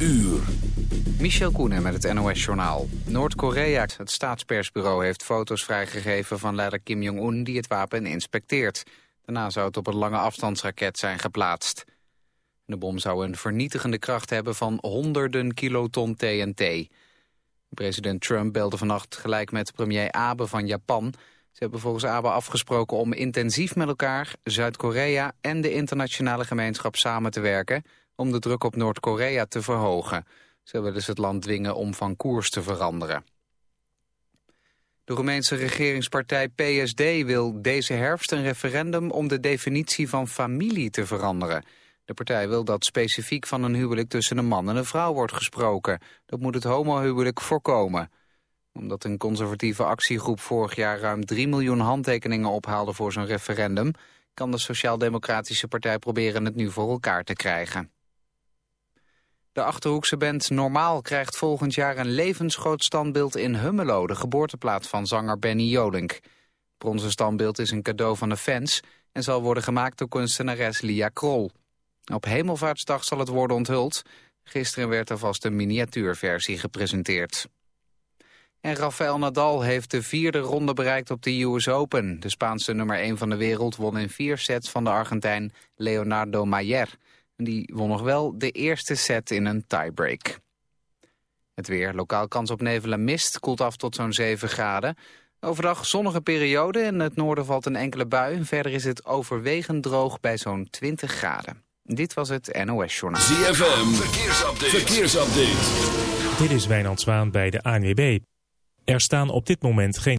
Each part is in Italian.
uur. Michel Koenen met het NOS-journaal. Noord-Korea, het staatspersbureau, heeft foto's vrijgegeven van leider Kim Jong-un die het wapen inspecteert. Daarna zou het op een lange afstandsraket zijn geplaatst. De bom zou een vernietigende kracht hebben van honderden kiloton TNT. President Trump belde vannacht gelijk met premier Abe van Japan. Ze hebben volgens Abe afgesproken om intensief met elkaar, Zuid-Korea en de internationale gemeenschap samen te werken om de druk op Noord-Korea te verhogen. Ze willen het land dwingen om van koers te veranderen. De Roemeense regeringspartij PSD wil deze herfst een referendum om de definitie van familie te veranderen. De partij wil dat specifiek van een huwelijk tussen een man en een vrouw wordt gesproken. Dat moet het homohuwelijk voorkomen. Omdat een conservatieve actiegroep vorig jaar ruim 3 miljoen handtekeningen ophaalde voor zo'n referendum... kan de Sociaal-Democratische Partij proberen het nu voor elkaar te krijgen. De Achterhoekse band Normaal krijgt volgend jaar een levensgroot standbeeld in Hummelo, de geboorteplaats van zanger Benny Jolink. Het bronzen standbeeld is een cadeau van de fans en zal worden gemaakt door kunstenares Lia Krol. Op Hemelvaartsdag zal het worden onthuld. Gisteren werd alvast een miniatuurversie gepresenteerd. En Rafael Nadal heeft de vierde ronde bereikt op de US Open. De Spaanse nummer 1 van de wereld won in vier sets van de Argentijn Leonardo Mayer. Die won nog wel de eerste set in een tiebreak. Het weer, lokaal kans op nevel en mist, koelt af tot zo'n 7 graden. Overdag zonnige periode, in het noorden valt een enkele bui. Verder is het overwegend droog bij zo'n 20 graden. Dit was het NOS Journaal. ZFM, verkeersupdate. verkeersupdate. Dit is Wijnand Zwaan bij de ANWB. Er staan op dit moment geen...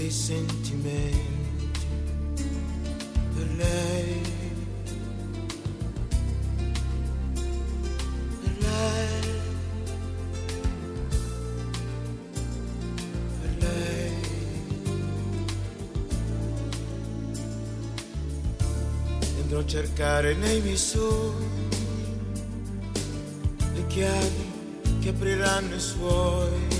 dei sentimenti per lei. Per lei. Per lei. Andrò a cercare nei miei sogni le chiavi che apriranno i suoi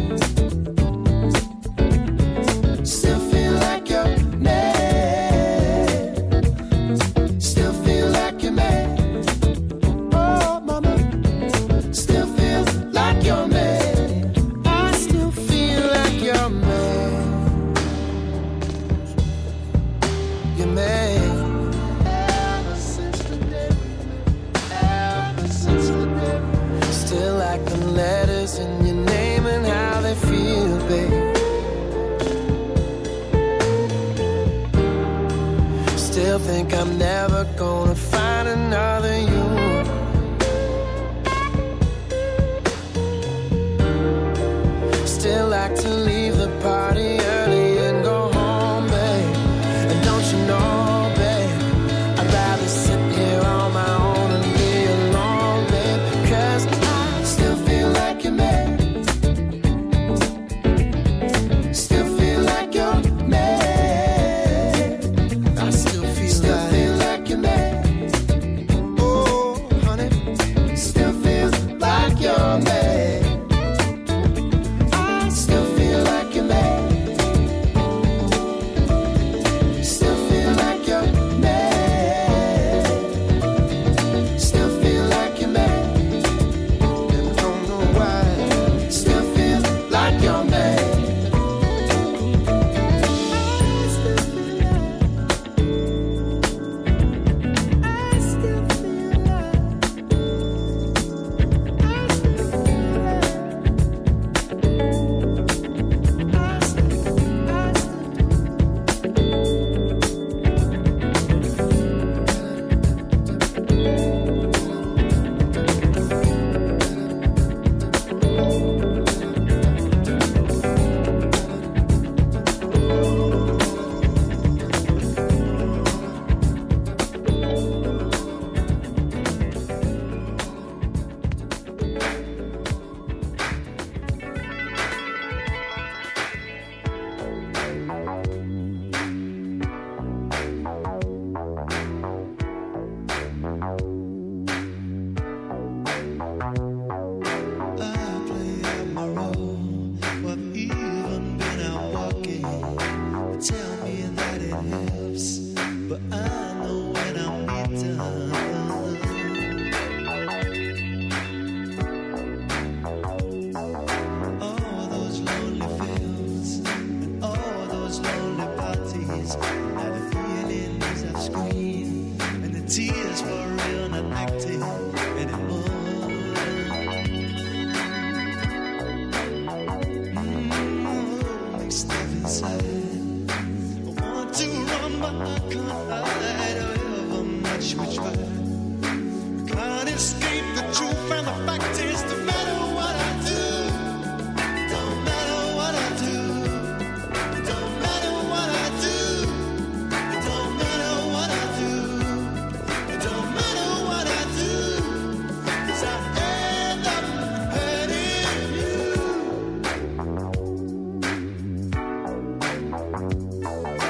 Bye.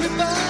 Me by.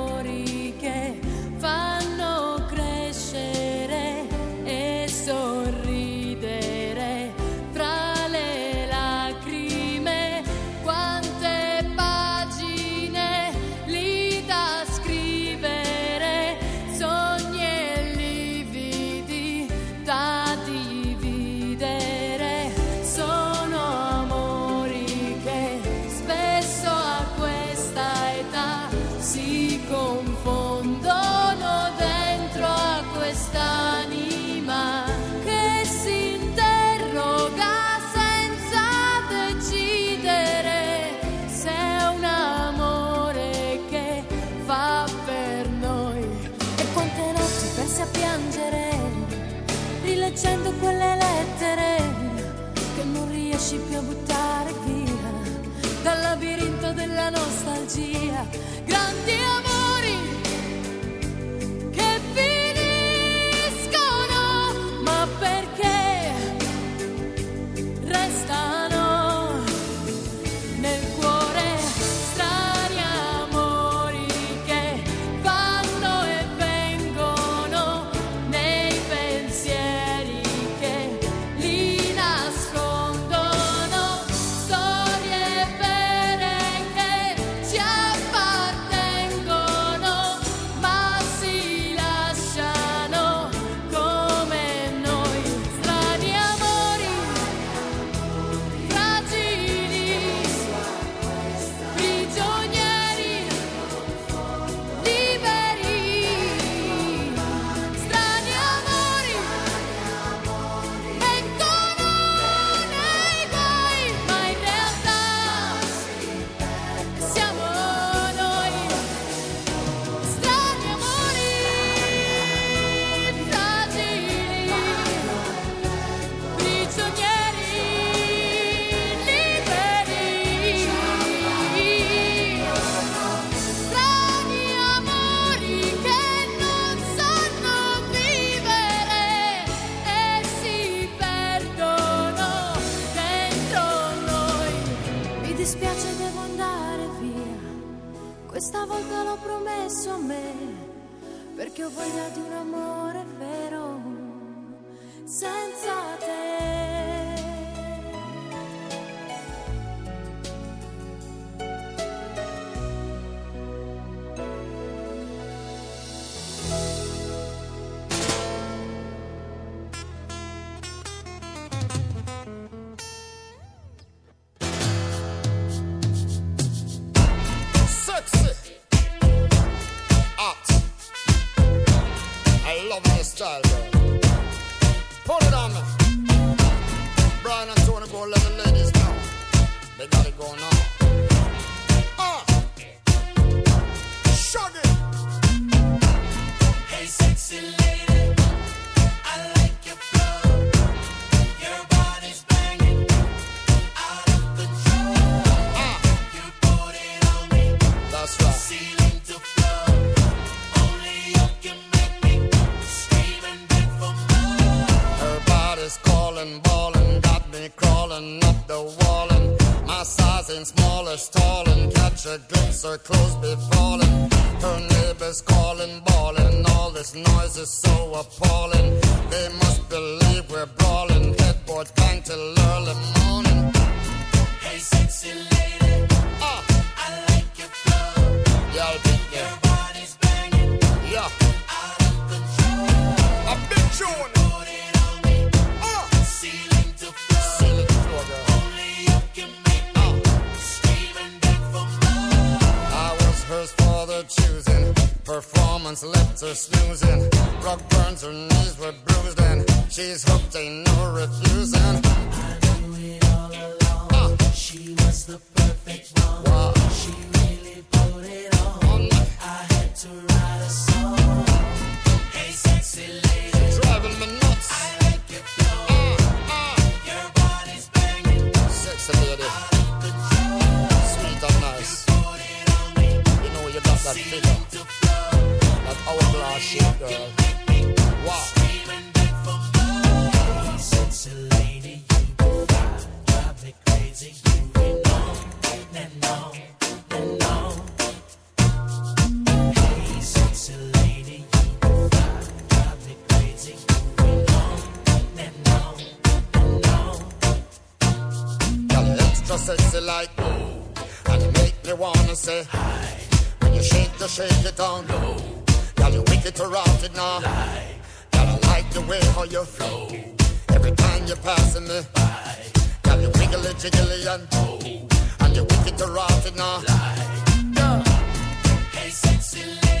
que eu vou lhe de um amor. burns snoozing. Rock burns her knees were bruised and she's hooked, ain't no refusing. I knew it all along. Uh. She was the perfect one. Wow. say high. When you shake, you shake it down low. Girl, you wicked to rock it now. Lie. Girl, I like the way how you flow. Every time you're passing me by. Girl, you wiggly, jiggly and oh. And you wicked to rock it now. Lie. No. Hey, sexy lady.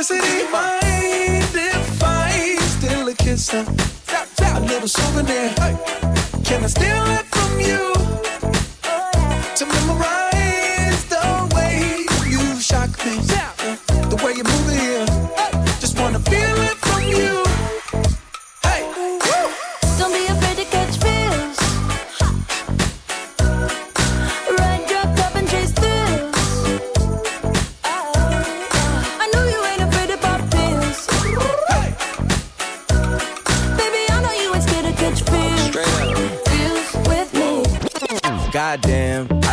Electricity, mind if I steal a kiss? Uh, a little souvenir. Hey, can I steal it from you? to memorize